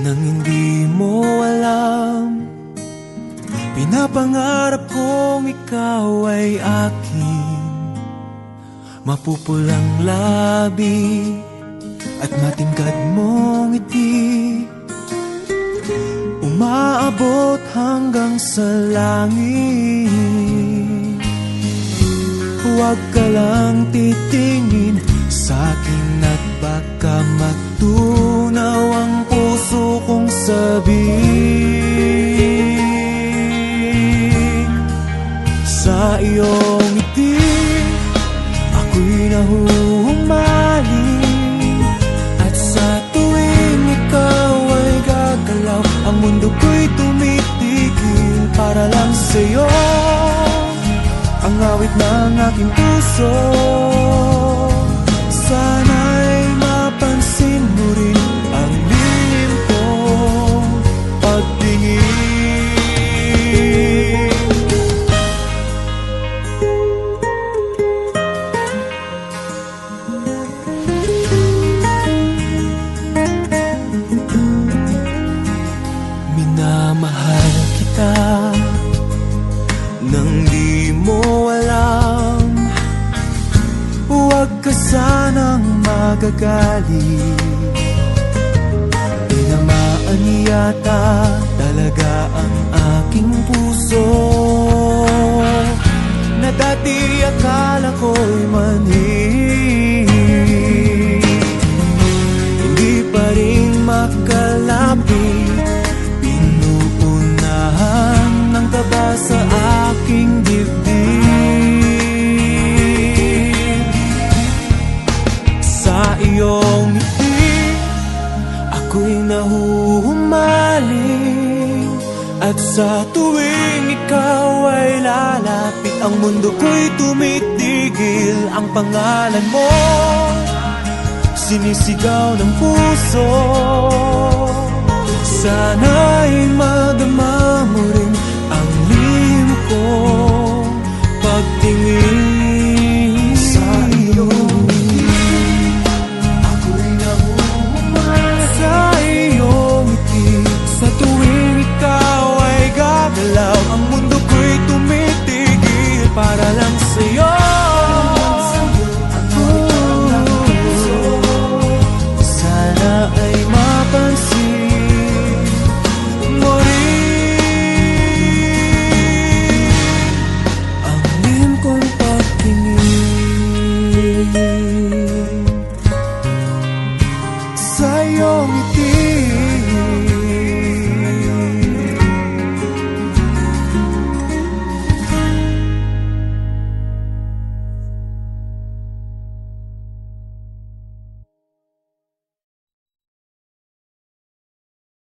Nang hindi mo alam. Pinapangarap kong ikaw ay akin. Mapupulang labi At matingkad mong ngiti. Umaabot hanggang sa langit. Huwag ka lang titingin sa akin at baka matunaw ang puso kong sabihin. Sa iyong ngiti ako'y nahuhumaling At sa tuwing ikaw ay gagalaw Ang mundo ko'y tumitigil para lang sa'yo. Ang awit ng aking puso Sana'y mapansin mo ang lihim kong pagtingin. Minamahal kita Nang di mo alam. Huwag ka sanang magagalit. Tinamaan yata talaga ang aking puso. Na dati akala ko'y manhid iyong ngiti Ako'y nahuhumaling At sa tuwing ikaw ay lalapit Ang mundo ko'y tumitigil. Ang pangalan mo Sinisigaw ng puso. Sana'y madama mo rin ang lihim ko para lang sa'yo.